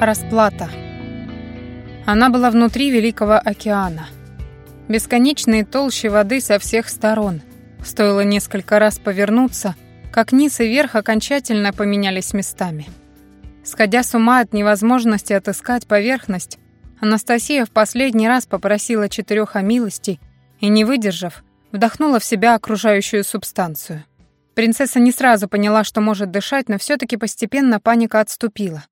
Расплата. Она была внутри Великого океана. Бесконечные толщи воды со всех сторон. Стоило несколько раз повернуться, как низ и верх окончательно поменялись местами. Сходя с ума от невозможности отыскать поверхность, Анастасия в последний раз попросила четырех о милости и, не выдержав, вдохнула в себя окружающую субстанцию. Принцесса не сразу поняла, что может дышать, но все таки постепенно паника отступила.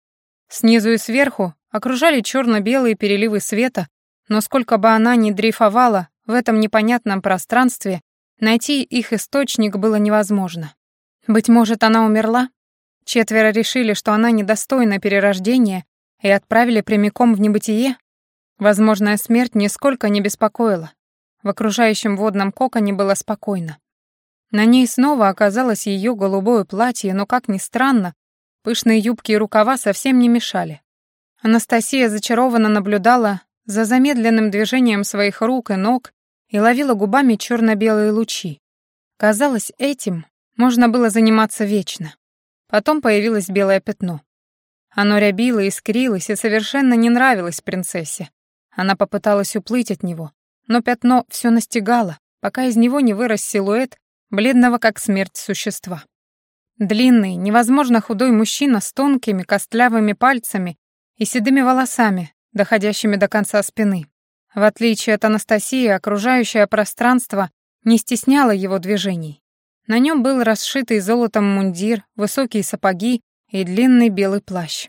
Снизу и сверху окружали черно белые переливы света, но сколько бы она ни дрейфовала в этом непонятном пространстве, найти их источник было невозможно. Быть может, она умерла? Четверо решили, что она недостойна перерождения и отправили прямиком в небытие? Возможная смерть нисколько не беспокоила. В окружающем водном коконе было спокойно. На ней снова оказалось ее голубое платье, но, как ни странно, пышные юбки и рукава совсем не мешали. Анастасия зачарованно наблюдала за замедленным движением своих рук и ног и ловила губами черно-белые лучи. Казалось, этим можно было заниматься вечно. Потом появилось белое пятно. Оно рябило, искрилось и совершенно не нравилось принцессе. Она попыталась уплыть от него, но пятно все настигало, пока из него не вырос силуэт бледного как смерть существа. Длинный, невозможно худой мужчина с тонкими костлявыми пальцами и седыми волосами, доходящими до конца спины. В отличие от Анастасии, окружающее пространство не стесняло его движений. На нем был расшитый золотом мундир, высокие сапоги и длинный белый плащ.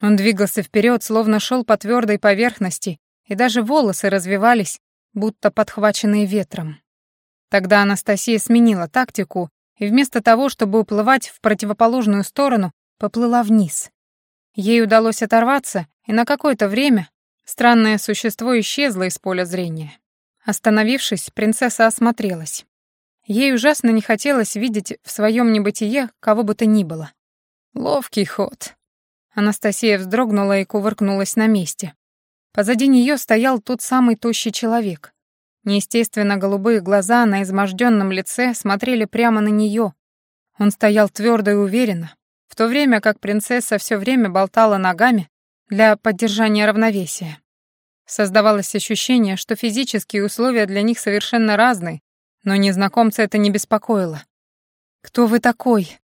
Он двигался вперед, словно шел по твердой поверхности, и даже волосы развивались, будто подхваченные ветром. Тогда Анастасия сменила тактику и вместо того, чтобы уплывать в противоположную сторону, поплыла вниз. Ей удалось оторваться, и на какое-то время странное существо исчезло из поля зрения. Остановившись, принцесса осмотрелась. Ей ужасно не хотелось видеть в своем небытие кого бы то ни было. Ловкий ход. Анастасия вздрогнула и кувыркнулась на месте. Позади нее стоял тот самый тощий человек. Неестественно голубые глаза на изможденном лице смотрели прямо на нее. Он стоял твердо и уверенно, в то время как принцесса все время болтала ногами для поддержания равновесия. Создавалось ощущение, что физические условия для них совершенно разные, но незнакомца это не беспокоило. «Кто вы такой?»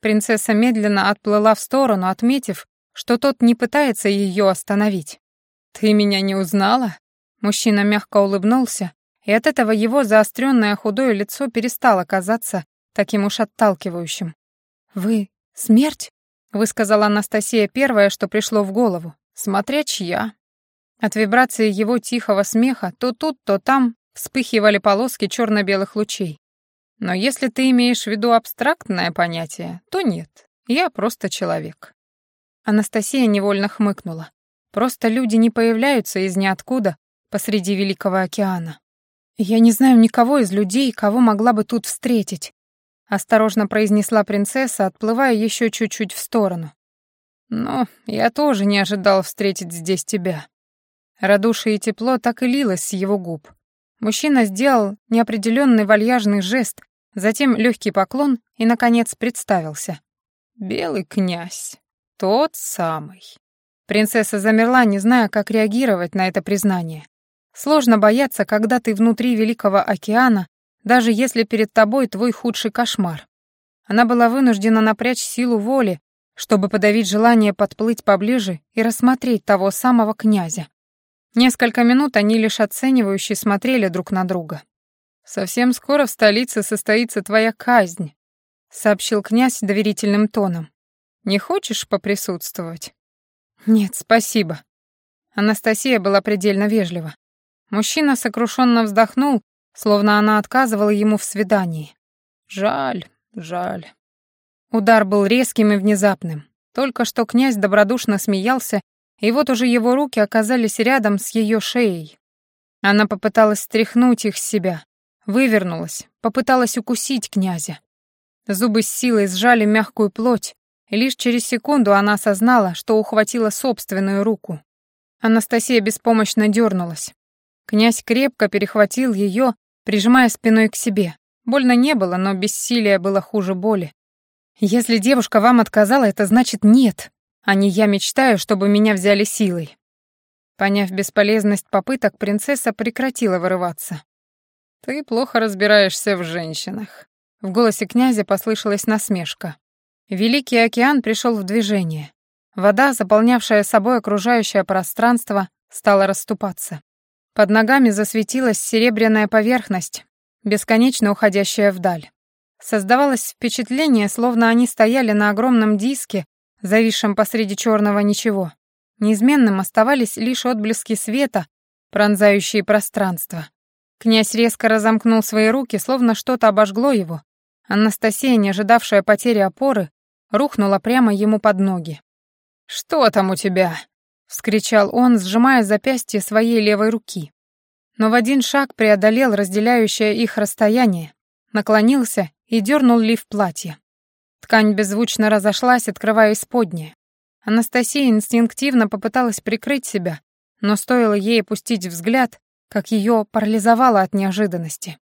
Принцесса медленно отплыла в сторону, отметив, что тот не пытается ее остановить. «Ты меня не узнала?» Мужчина мягко улыбнулся, и от этого его заостренное худое лицо перестало казаться таким уж отталкивающим. «Вы смерть?» — высказала Анастасия первое, что пришло в голову, смотря чья. От вибрации его тихого смеха то тут, то там вспыхивали полоски черно-белых лучей. Но если ты имеешь в виду абстрактное понятие, то нет, я просто человек. Анастасия невольно хмыкнула. Просто люди не появляются из ниоткуда посреди Великого океана. Я не знаю никого из людей, кого могла бы тут встретить, осторожно произнесла принцесса, отплывая еще чуть-чуть в сторону. Но я тоже не ожидал встретить здесь тебя. Радушие и тепло так и лилось с его губ. Мужчина сделал неопределенный вальяжный жест, затем легкий поклон и, наконец, представился. «Белый князь. Тот самый». Принцесса замерла, не зная, как реагировать на это признание. Сложно бояться, когда ты внутри Великого океана, даже если перед тобой твой худший кошмар. Она была вынуждена напрячь силу воли, чтобы подавить желание подплыть поближе и рассмотреть того самого князя. Несколько минут они лишь оценивающе смотрели друг на друга. «Совсем скоро в столице состоится твоя казнь», — сообщил князь доверительным тоном. «Не хочешь поприсутствовать?» «Нет, спасибо». Анастасия была предельно вежлива. Мужчина сокрушенно вздохнул, словно она отказывала ему в свидании. «Жаль, жаль». Удар был резким и внезапным. Только что князь добродушно смеялся, и вот уже его руки оказались рядом с ее шеей. Она попыталась стряхнуть их с себя, вывернулась, попыталась укусить князя. Зубы с силой сжали мягкую плоть, и лишь через секунду она осознала, что ухватила собственную руку. Анастасия беспомощно дернулась. Князь крепко перехватил ее, прижимая спиной к себе. Больно не было, но бессилие было хуже боли. «Если девушка вам отказала, это значит нет», а не я мечтаю, чтобы меня взяли силой. Поняв бесполезность попыток, принцесса прекратила вырываться. «Ты плохо разбираешься в женщинах». В голосе князя послышалась насмешка. Великий океан пришел в движение. Вода, заполнявшая собой окружающее пространство, стала расступаться. Под ногами засветилась серебряная поверхность, бесконечно уходящая вдаль. Создавалось впечатление, словно они стояли на огромном диске, зависшем посреди черного ничего. Неизменным оставались лишь отблески света, пронзающие пространство. Князь резко разомкнул свои руки, словно что-то обожгло его. Анастасия, не ожидавшая потери опоры, рухнула прямо ему под ноги. «Что там у тебя?» — вскричал он, сжимая запястье своей левой руки. Но в один шаг преодолел разделяющее их расстояние, наклонился и дернул лиф платья. Ткань беззвучно разошлась, открывая исподнее. Анастасия инстинктивно попыталась прикрыть себя, но стоило ей опустить взгляд, как ее парализовало от неожиданности.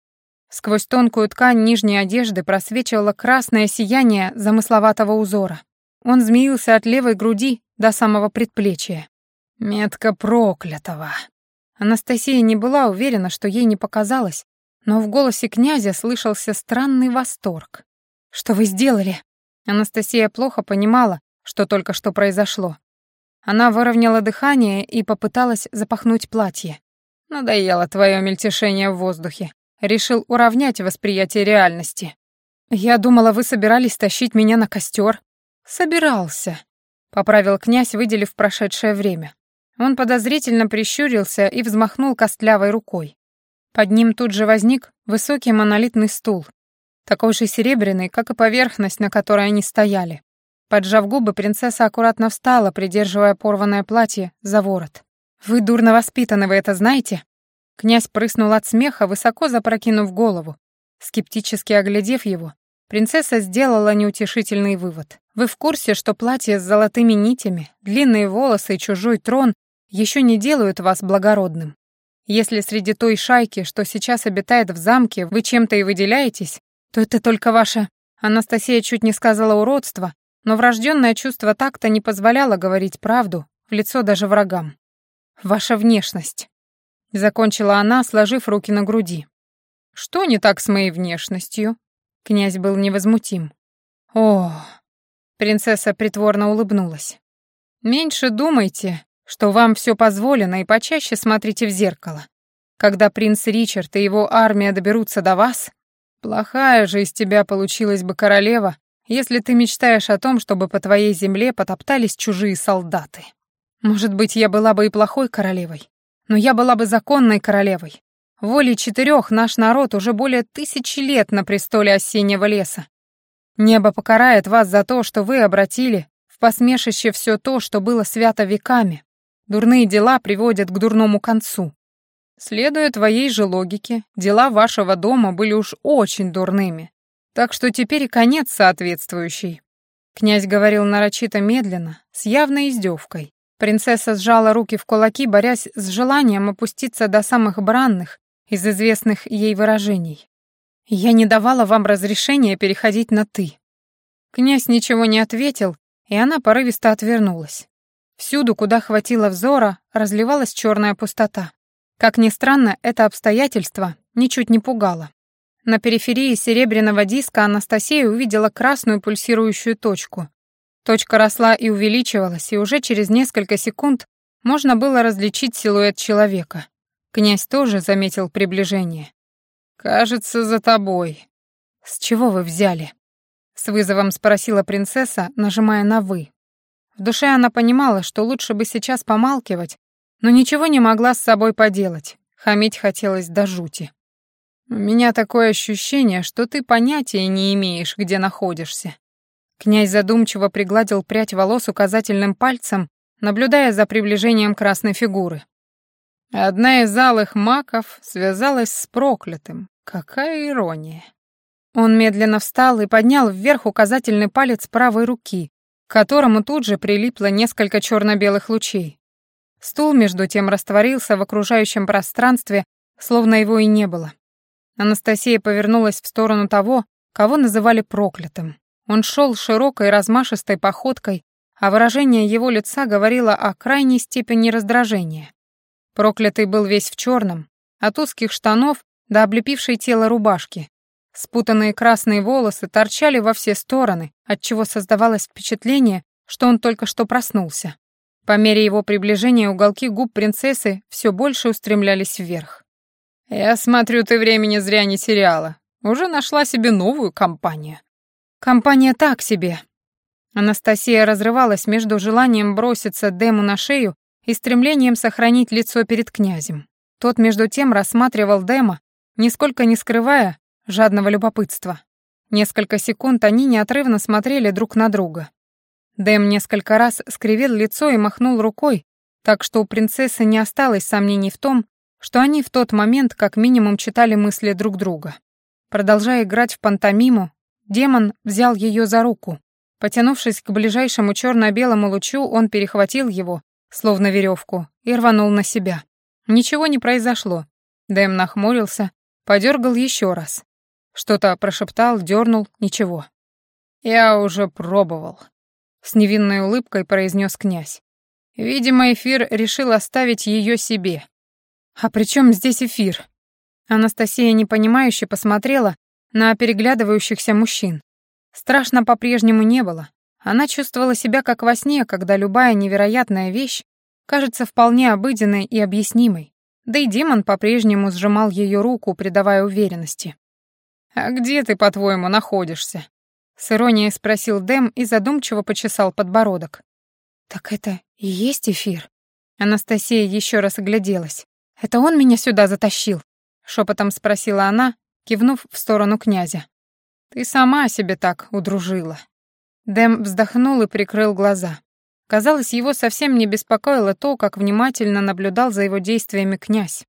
Сквозь тонкую ткань нижней одежды просвечивало красное сияние замысловатого узора. Он змеился от левой груди до самого предплечья. Метка проклятого. Анастасия не была уверена, что ей не показалось, но в голосе князя слышался странный восторг. «Что вы сделали?» Анастасия плохо понимала, что только что произошло. Она выровняла дыхание и попыталась запахнуть платье. «Надоело твое мельтешение в воздухе. Решил уравнять восприятие реальности. Я думала, вы собирались тащить меня на костер. «Собирался», — поправил князь, выделив прошедшее время. Он подозрительно прищурился и взмахнул костлявой рукой. Под ним тут же возник высокий монолитный стул, такой же серебряный, как и поверхность, на которой они стояли. Поджав губы, принцесса аккуратно встала, придерживая порванное платье за ворот. «Вы дурно воспитаны, вы это знаете?» Князь прыснул от смеха, высоко запрокинув голову. Скептически оглядев его, принцесса сделала неутешительный вывод. Вы в курсе, что платье с золотыми нитями, длинные волосы и чужой трон еще не делают вас благородным? Если среди той шайки, что сейчас обитает в замке, вы чем-то и выделяетесь, то это только ваше... Анастасия чуть не сказала уродство, но врожденное чувство такта не позволяло говорить правду в лицо даже врагам. «Ваша внешность», — закончила она, сложив руки на груди. «Что не так с моей внешностью?» Князь был невозмутим. «О, Принцесса притворно улыбнулась. «Меньше думайте, что вам все позволено, и почаще смотрите в зеркало. Когда принц Ричард и его армия доберутся до вас, плохая же из тебя получилась бы королева, если ты мечтаешь о том, чтобы по твоей земле потоптались чужие солдаты. Может быть, я была бы и плохой королевой, но я была бы законной королевой. Волей четырех наш народ уже более тысячи лет на престоле осеннего леса, Небо покарает вас за то, что вы обратили в посмешище все то, что было свято веками. Дурные дела приводят к дурному концу. Следуя твоей же логике, дела вашего дома были уж очень дурными. Так что теперь и конец соответствующий. Князь говорил нарочито медленно, с явной издевкой. Принцесса сжала руки в кулаки, борясь с желанием опуститься до самых бранных из известных ей выражений. Я не давала вам разрешения переходить на «ты». Князь ничего не ответил, и она порывисто отвернулась. Всюду, куда хватило взора, разливалась черная пустота. Как ни странно, это обстоятельство ничуть не пугало. На периферии серебряного диска Анастасия увидела красную пульсирующую точку. Точка росла и увеличивалась, и уже через несколько секунд можно было различить силуэт человека. Князь тоже заметил приближение. «Кажется, за тобой». «С чего вы взяли?» С вызовом спросила принцесса, нажимая на «вы». В душе она понимала, что лучше бы сейчас помалкивать, но ничего не могла с собой поделать. Хамить хотелось до жути. «У меня такое ощущение, что ты понятия не имеешь, где находишься». Князь задумчиво пригладил прядь волос указательным пальцем, наблюдая за приближением красной фигуры. Одна из алых маков связалась с проклятым. Какая ирония. Он медленно встал и поднял вверх указательный палец правой руки, которому тут же прилипло несколько черно-белых лучей. Стул между тем растворился в окружающем пространстве, словно его и не было. Анастасия повернулась в сторону того, кого называли проклятым. Он шел широкой размашистой походкой, а выражение его лица говорило о крайней степени раздражения. Проклятый был весь в черном, от узких штанов до облепившей тело рубашки. Спутанные красные волосы торчали во все стороны, отчего создавалось впечатление, что он только что проснулся. По мере его приближения уголки губ принцессы все больше устремлялись вверх. «Я смотрю, ты времени зря не теряла. Уже нашла себе новую компанию». «Компания так себе». Анастасия разрывалась между желанием броситься Дему на шею и стремлением сохранить лицо перед князем. Тот, между тем, рассматривал Дема, нисколько не скрывая жадного любопытства. Несколько секунд они неотрывно смотрели друг на друга. Дэм несколько раз скривил лицо и махнул рукой, так что у принцессы не осталось сомнений в том, что они в тот момент как минимум читали мысли друг друга. Продолжая играть в пантомиму, демон взял ее за руку. Потянувшись к ближайшему черно-белому лучу, он перехватил его, словно веревку, и рванул на себя. Ничего не произошло. Дэм нахмурился, подергал еще раз. Что-то прошептал, дернул, ничего. «Я уже пробовал», — с невинной улыбкой произнес князь. Видимо, эфир решил оставить ее себе. «А при чем здесь эфир?» Анастасия непонимающе посмотрела на переглядывающихся мужчин. Страшно по-прежнему не было. Она чувствовала себя как во сне, когда любая невероятная вещь кажется вполне обыденной и объяснимой. Да и демон по-прежнему сжимал ее руку, придавая уверенности. «А где ты, по-твоему, находишься?» С иронией спросил Дэм и задумчиво почесал подбородок. «Так это и есть эфир?» Анастасия еще раз огляделась. «Это он меня сюда затащил?» Шепотом спросила она, кивнув в сторону князя. «Ты сама себе так удружила». Дэм вздохнул и прикрыл глаза. Казалось, его совсем не беспокоило то, как внимательно наблюдал за его действиями князь.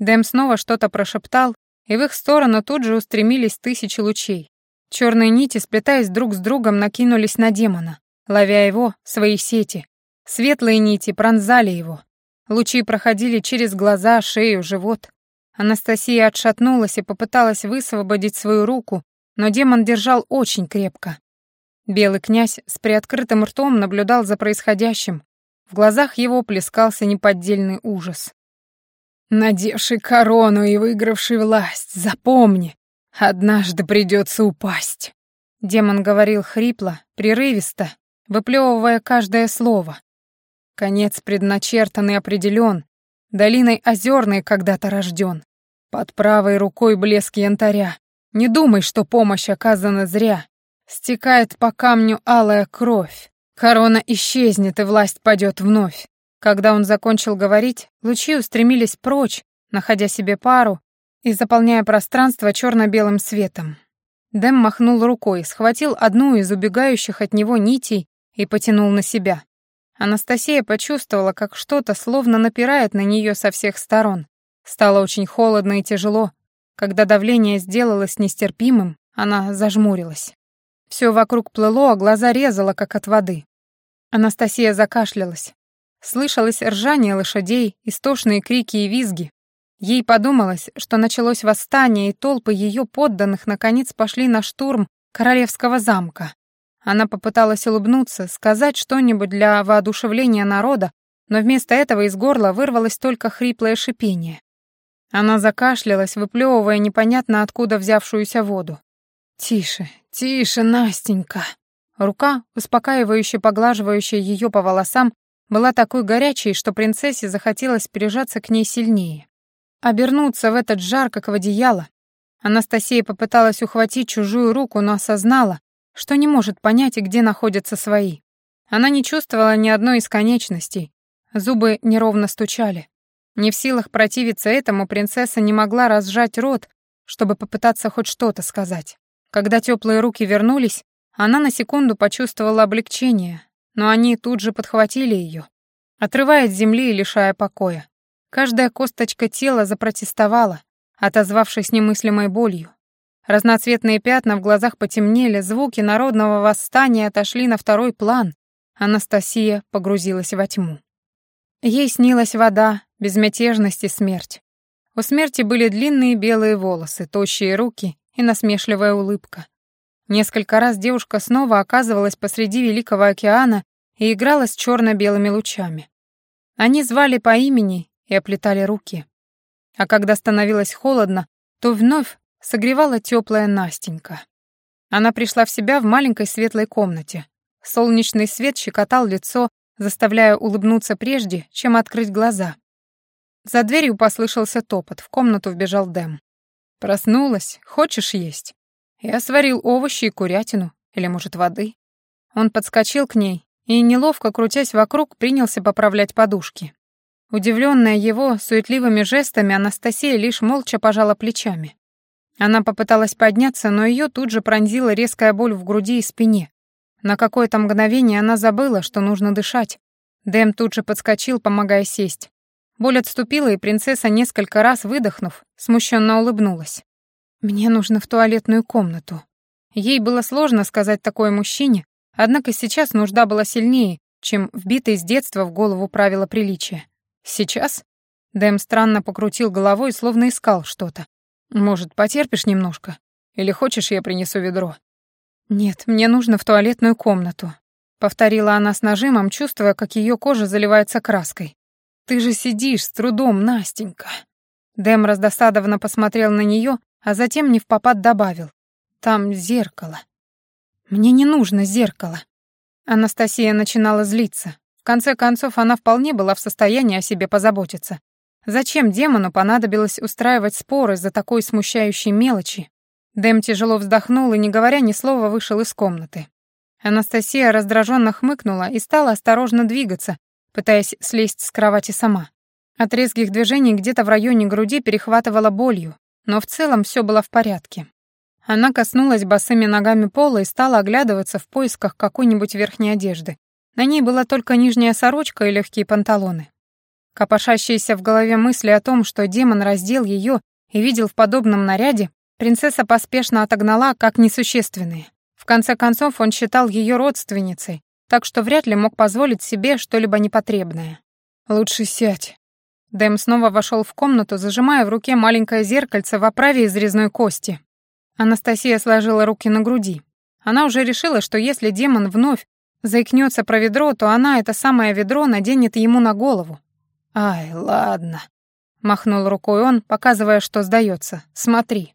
Дэм снова что-то прошептал, и в их сторону тут же устремились тысячи лучей. Черные нити, сплетаясь друг с другом, накинулись на демона, ловя его в свои сети. Светлые нити пронзали его. Лучи проходили через глаза, шею, живот. Анастасия отшатнулась и попыталась высвободить свою руку, но демон держал очень крепко. Белый князь с приоткрытым ртом наблюдал за происходящим. В глазах его плескался неподдельный ужас. «Надевший корону и выигравший власть, запомни, однажды придется упасть». Демон говорил хрипло, прерывисто, выплевывая каждое слово. Конец предначертан и определен, долиной озерной когда-то рожден. Под правой рукой блеск янтаря. Не думай, что помощь оказана зря. Стекает по камню алая кровь. Корона исчезнет, и власть падет вновь. Когда он закончил говорить, лучи устремились прочь, находя себе пару и заполняя пространство черно-белым светом. Дэм махнул рукой, схватил одну из убегающих от него нитей и потянул на себя. Анастасия почувствовала, как что-то словно напирает на нее со всех сторон. Стало очень холодно и тяжело. Когда давление сделалось нестерпимым, она зажмурилась. Все вокруг плыло, а глаза резало, как от воды. Анастасия закашлялась. Слышалось ржание лошадей, истошные крики и визги. Ей подумалось, что началось восстание, и толпы ее подданных наконец пошли на штурм королевского замка. Она попыталась улыбнуться, сказать что-нибудь для воодушевления народа, но вместо этого из горла вырвалось только хриплое шипение. Она закашлялась, выплевывая непонятно откуда взявшуюся воду. «Тише, тише, Настенька!» Рука, успокаивающе поглаживающая ее по волосам, была такой горячей, что принцессе захотелось прижаться к ней сильнее. Обернуться в этот жар, как в одеяло. Анастасия попыталась ухватить чужую руку, но осознала, что не может понять, где находятся свои. Она не чувствовала ни одной из конечностей. Зубы неровно стучали. Не в силах противиться этому, принцесса не могла разжать рот, чтобы попытаться хоть что-то сказать. Когда теплые руки вернулись, она на секунду почувствовала облегчение, но они тут же подхватили ее, отрывая от земли и лишая покоя. Каждая косточка тела запротестовала, отозвавшись немыслимой болью. Разноцветные пятна в глазах потемнели, звуки народного восстания отошли на второй план. Анастасия погрузилась во тьму. Ей снилась вода, безмятежность и смерть. У смерти были длинные белые волосы, тощие руки и насмешливая улыбка. Несколько раз девушка снова оказывалась посреди Великого океана и играла с черно-белыми лучами. Они звали по имени и оплетали руки. А когда становилось холодно, то вновь согревала теплая Настенька. Она пришла в себя в маленькой светлой комнате. Солнечный свет щекотал лицо, заставляя улыбнуться прежде, чем открыть глаза. За дверью послышался топот, в комнату вбежал Дэм. «Проснулась? Хочешь есть? Я сварил овощи и курятину, или, может, воды?» Он подскочил к ней и, неловко крутясь вокруг, принялся поправлять подушки. Удивленная его суетливыми жестами, Анастасия лишь молча пожала плечами. Она попыталась подняться, но ее тут же пронзила резкая боль в груди и спине. На какое-то мгновение она забыла, что нужно дышать. Дэм тут же подскочил, помогая сесть. Боль отступила, и принцесса, несколько раз выдохнув, смущенно улыбнулась. «Мне нужно в туалетную комнату». Ей было сложно сказать такое мужчине, однако сейчас нужда была сильнее, чем вбитые с детства в голову правила приличия. «Сейчас?» Дэм странно покрутил головой, словно искал что-то. «Может, потерпишь немножко? Или хочешь, я принесу ведро?» «Нет, мне нужно в туалетную комнату», — повторила она с нажимом, чувствуя, как ее кожа заливается краской. «Ты же сидишь с трудом, Настенька». Дэм раздосадованно посмотрел на нее, а затем не в попад добавил. «Там зеркало». «Мне не нужно зеркало». Анастасия начинала злиться. В конце концов, она вполне была в состоянии о себе позаботиться. Зачем демону понадобилось устраивать споры за такой смущающей мелочи? Дэм тяжело вздохнул и, не говоря ни слова, вышел из комнаты. Анастасия раздраженно хмыкнула и стала осторожно двигаться, пытаясь слезть с кровати сама. От резких движений где-то в районе груди перехватывала болью, но в целом все было в порядке. Она коснулась босыми ногами пола и стала оглядываться в поисках какой-нибудь верхней одежды. На ней была только нижняя сорочка и легкие панталоны. Копошащиеся в голове мысли о том, что демон раздел ее и видел в подобном наряде, принцесса поспешно отогнала как несущественные. В конце концов, он считал ее родственницей, так что вряд ли мог позволить себе что-либо непотребное. «Лучше сядь». Дэм снова вошел в комнату, зажимая в руке маленькое зеркальце в оправе из резной кости. Анастасия сложила руки на груди. Она уже решила, что если демон вновь заикнется про ведро, то она это самое ведро наденет ему на голову, «Ай, ладно», — махнул рукой он, показывая, что сдается. «Смотри».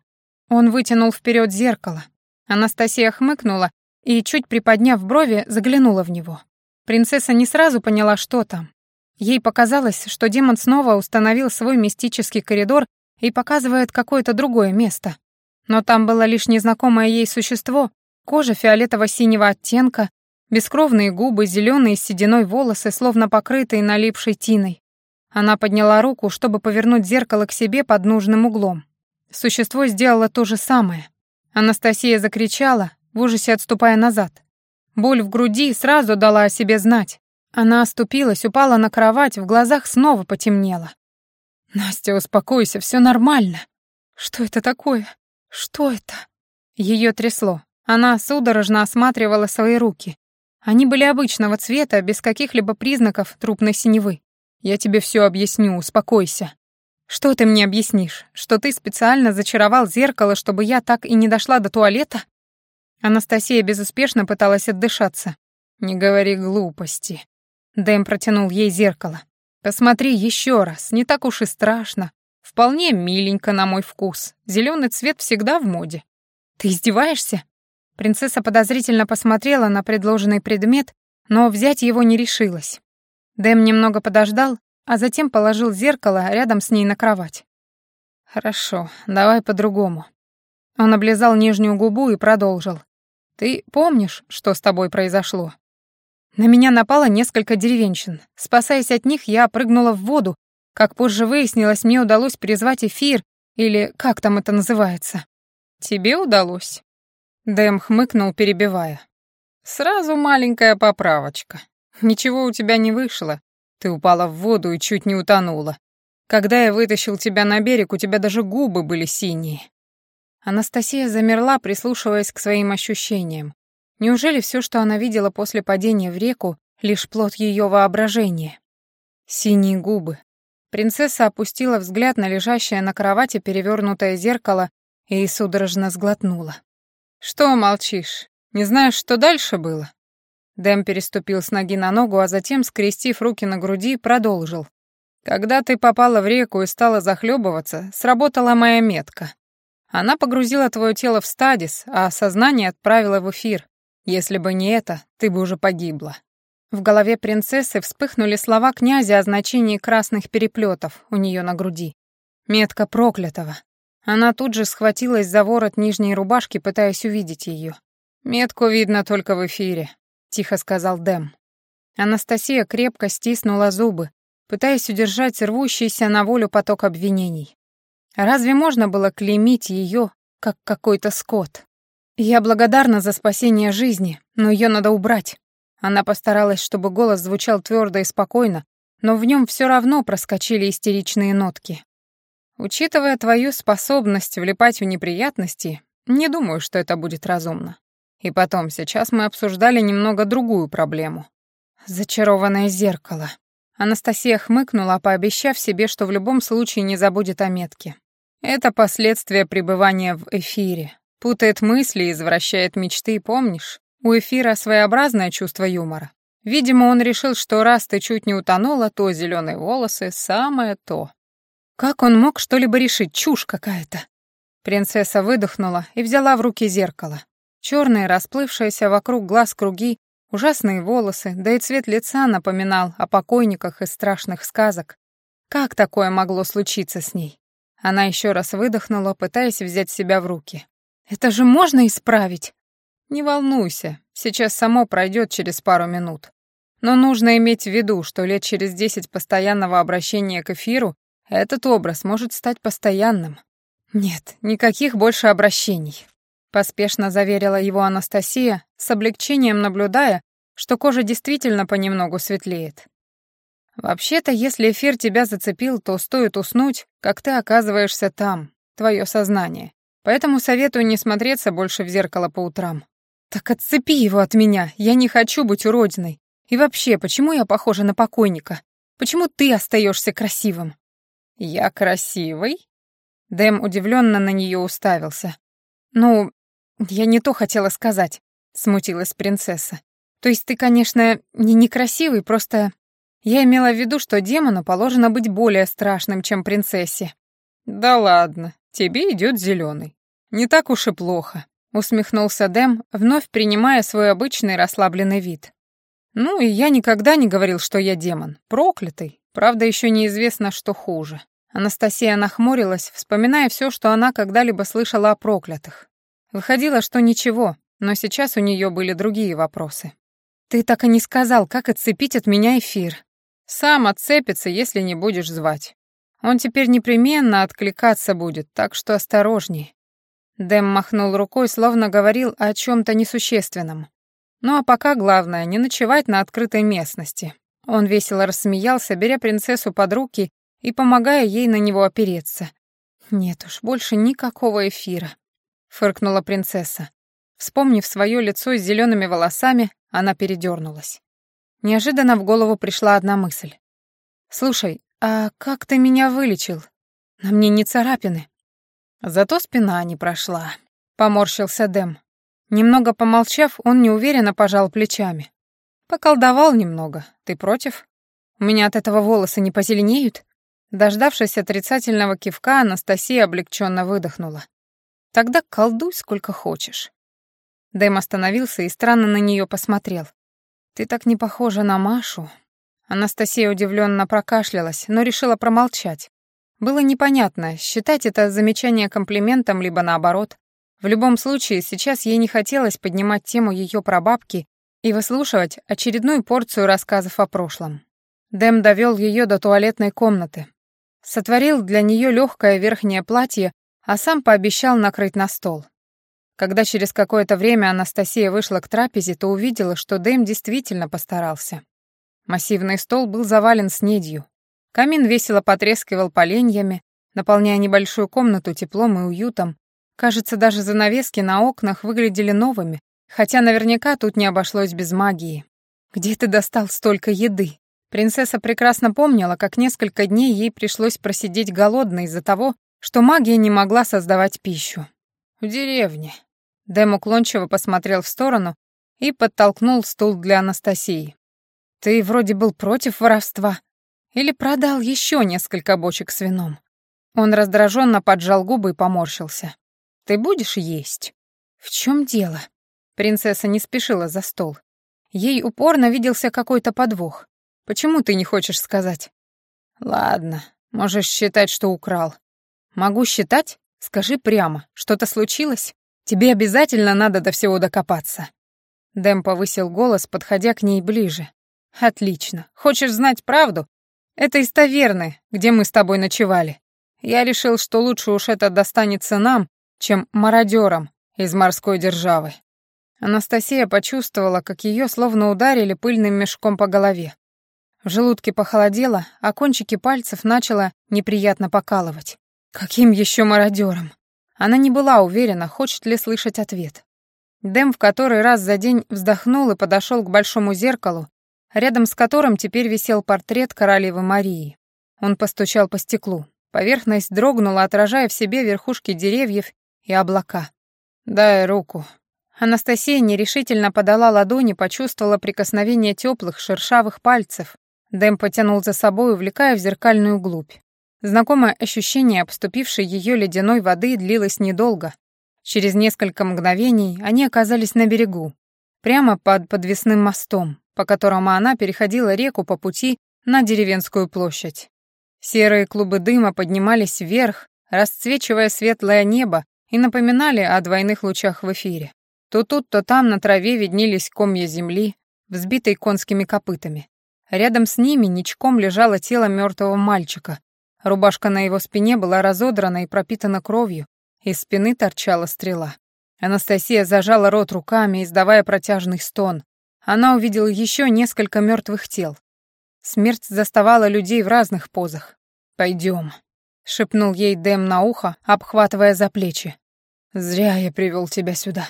Он вытянул вперед зеркало. Анастасия хмыкнула и, чуть приподняв брови, заглянула в него. Принцесса не сразу поняла, что там. Ей показалось, что демон снова установил свой мистический коридор и показывает какое-то другое место. Но там было лишь незнакомое ей существо, кожа фиолетово-синего оттенка, бескровные губы, зеленые сединой волосы, словно покрытые налипшей тиной. Она подняла руку, чтобы повернуть зеркало к себе под нужным углом. Существо сделало то же самое. Анастасия закричала, в ужасе отступая назад. Боль в груди сразу дала о себе знать. Она оступилась, упала на кровать, в глазах снова потемнело. «Настя, успокойся, все нормально». «Что это такое? Что это?» Ее трясло. Она судорожно осматривала свои руки. Они были обычного цвета, без каких-либо признаков трупной синевы. Я тебе все объясню, успокойся. Что ты мне объяснишь? Что ты специально зачаровал зеркало, чтобы я так и не дошла до туалета? Анастасия безуспешно пыталась отдышаться. Не говори глупости. Дэм протянул ей зеркало. Посмотри еще раз, не так уж и страшно. Вполне миленько на мой вкус. Зеленый цвет всегда в моде. Ты издеваешься? Принцесса подозрительно посмотрела на предложенный предмет, но взять его не решилась. Дэм немного подождал, а затем положил зеркало рядом с ней на кровать. «Хорошо, давай по-другому». Он облизал нижнюю губу и продолжил. «Ты помнишь, что с тобой произошло?» На меня напало несколько деревенщин. Спасаясь от них, я прыгнула в воду. Как позже выяснилось, мне удалось призвать эфир, или как там это называется. «Тебе удалось?» Дэм хмыкнул, перебивая. «Сразу маленькая поправочка. Ничего у тебя не вышло. Ты упала в воду и чуть не утонула. Когда я вытащил тебя на берег, у тебя даже губы были синие». Анастасия замерла, прислушиваясь к своим ощущениям. Неужели все, что она видела после падения в реку, лишь плод ее воображения? Синие губы. Принцесса опустила взгляд на лежащее на кровати перевернутое зеркало и судорожно сглотнула. «Что молчишь? Не знаешь, что дальше было?» Дэм переступил с ноги на ногу, а затем, скрестив руки на груди, продолжил. «Когда ты попала в реку и стала захлебываться, сработала моя метка. Она погрузила твое тело в стадис, а сознание отправила в эфир. Если бы не это, ты бы уже погибла». В голове принцессы вспыхнули слова князя о значении красных переплетов у нее на груди. Метка проклятого. Она тут же схватилась за ворот нижней рубашки, пытаясь увидеть ее. «Метку видно только в эфире», — тихо сказал Дэм. Анастасия крепко стиснула зубы, пытаясь удержать рвущийся на волю поток обвинений. Разве можно было клеймить ее, как какой-то скот? Я благодарна за спасение жизни, но ее надо убрать. Она постаралась, чтобы голос звучал твердо и спокойно, но в нем все равно проскочили истеричные нотки. Учитывая твою способность влипать в неприятности, не думаю, что это будет разумно. И потом, сейчас мы обсуждали немного другую проблему. Зачарованное зеркало. Анастасия хмыкнула, пообещав себе, что в любом случае не забудет о метке. Это последствия пребывания в эфире. Путает мысли и извращает мечты, помнишь? У эфира своеобразное чувство юмора. Видимо, он решил, что раз ты чуть не утонула, то зеленые волосы — самое то. Как он мог что-либо решить? Чушь какая-то. Принцесса выдохнула и взяла в руки зеркало. Черные, расплывшиеся вокруг глаз круги, ужасные волосы, да и цвет лица напоминал о покойниках из страшных сказок. Как такое могло случиться с ней? Она еще раз выдохнула, пытаясь взять себя в руки. «Это же можно исправить?» «Не волнуйся, сейчас само пройдет через пару минут. Но нужно иметь в виду, что лет через десять постоянного обращения к эфиру этот образ может стать постоянным. Нет, никаких больше обращений. Поспешно заверила его Анастасия, с облегчением наблюдая, что кожа действительно понемногу светлеет. Вообще-то, если эфир тебя зацепил, то стоит уснуть, как ты оказываешься там, твое сознание. Поэтому советую не смотреться больше в зеркало по утрам. Так отцепи его от меня, я не хочу быть уродиной. И вообще, почему я похожа на покойника? Почему ты остаешься красивым? Я красивый? Дэм удивленно на нее уставился. Ну, «Я не то хотела сказать», — смутилась принцесса. «То есть ты, конечно, не некрасивый, просто я имела в виду, что демону положено быть более страшным, чем принцессе». «Да ладно, тебе идет зеленый. Не так уж и плохо», — усмехнулся Дэм, вновь принимая свой обычный расслабленный вид. «Ну и я никогда не говорил, что я демон. Проклятый. Правда, еще неизвестно, что хуже». Анастасия нахмурилась, вспоминая все, что она когда-либо слышала о проклятых. Выходило, что ничего, но сейчас у нее были другие вопросы. «Ты так и не сказал, как отцепить от меня эфир». «Сам отцепится, если не будешь звать. Он теперь непременно откликаться будет, так что осторожней». Дэм махнул рукой, словно говорил о чем-то несущественном. Ну а пока главное — не ночевать на открытой местности. Он весело рассмеялся, беря принцессу под руки и помогая ей на него опереться. Нет уж, больше никакого эфира фыркнула принцесса. Вспомнив свое лицо с зелеными волосами, она передернулась. Неожиданно в голову пришла одна мысль. «Слушай, а как ты меня вылечил? На мне не царапины». Зато спина не прошла. Поморщился Дэм. Немного помолчав, он неуверенно пожал плечами. «Поколдовал немного. Ты против? У меня от этого волосы не позеленеют?» Дождавшись отрицательного кивка, Анастасия облегченно выдохнула. Тогда колдуй сколько хочешь. Дэм остановился и странно на нее посмотрел. Ты так не похожа на Машу. Анастасия удивленно прокашлялась, но решила промолчать. Было непонятно, считать это замечание комплиментом, либо наоборот. В любом случае, сейчас ей не хотелось поднимать тему ее прабабки и выслушивать очередную порцию рассказов о прошлом. Дэм довел ее до туалетной комнаты. Сотворил для нее легкое верхнее платье а сам пообещал накрыть на стол. Когда через какое-то время Анастасия вышла к трапезе, то увидела, что Дэм действительно постарался. Массивный стол был завален снедью. Камин весело потрескивал поленьями, наполняя небольшую комнату теплом и уютом. Кажется, даже занавески на окнах выглядели новыми, хотя наверняка тут не обошлось без магии. «Где ты достал столько еды?» Принцесса прекрасно помнила, как несколько дней ей пришлось просидеть голодной из-за того, что магия не могла создавать пищу. В деревне. Дэм уклончиво посмотрел в сторону, и подтолкнул стул для Анастасии. «Ты вроде был против воровства. Или продал еще несколько бочек с вином?» Он раздраженно поджал губы и поморщился. «Ты будешь есть?» «В чем дело?» Принцесса не спешила за стол. Ей упорно виделся какой-то подвох. «Почему ты не хочешь сказать?» «Ладно, можешь считать, что украл». «Могу считать? Скажи прямо, что-то случилось? Тебе обязательно надо до всего докопаться». Дэм повысил голос, подходя к ней ближе. «Отлично. Хочешь знать правду? Это из таверны, где мы с тобой ночевали. Я решил, что лучше уж это достанется нам, чем мародерам из морской державы». Анастасия почувствовала, как ее словно ударили пыльным мешком по голове. В желудке похолодело, а кончики пальцев начало неприятно покалывать. Каким еще мародером? Она не была уверена, хочет ли слышать ответ. Дэм в который раз за день вздохнул и подошел к большому зеркалу, рядом с которым теперь висел портрет королевы Марии. Он постучал по стеклу. Поверхность дрогнула, отражая в себе верхушки деревьев и облака. «Дай руку». Анастасия нерешительно подала ладони, почувствовала прикосновение теплых шершавых пальцев. Дэм потянул за собой, увлекая в зеркальную глубь. Знакомое ощущение обступившей ее ледяной воды длилось недолго. Через несколько мгновений они оказались на берегу, прямо под подвесным мостом, по которому она переходила реку по пути на деревенскую площадь. Серые клубы дыма поднимались вверх, расцвечивая светлое небо и напоминали о двойных лучах в эфире. То тут, то там на траве виднелись комья земли, взбитой конскими копытами. Рядом с ними ничком лежало тело мертвого мальчика. Рубашка на его спине была разодрана и пропитана кровью, из спины торчала стрела. Анастасия зажала рот руками, издавая протяжный стон. Она увидела еще несколько мертвых тел. Смерть заставала людей в разных позах. «Пойдем», — шепнул ей Дэм на ухо, обхватывая за плечи. «Зря я привел тебя сюда».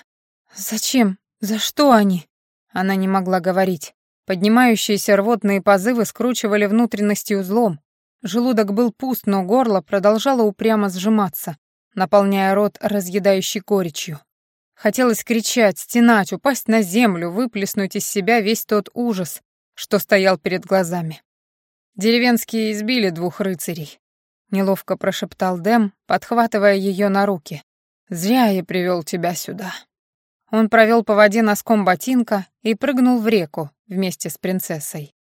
«Зачем? За что они?» Она не могла говорить. Поднимающиеся рвотные позывы скручивали внутренности узлом. Желудок был пуст, но горло продолжало упрямо сжиматься наполняя рот разъедающей горечью. Хотелось кричать, стенать, упасть на землю, выплеснуть из себя весь тот ужас, что стоял перед глазами. Деревенские избили двух рыцарей. Неловко прошептал Дэм, подхватывая ее на руки. «Зря я привел тебя сюда». Он провел по воде носком ботинка и прыгнул в реку вместе с принцессой.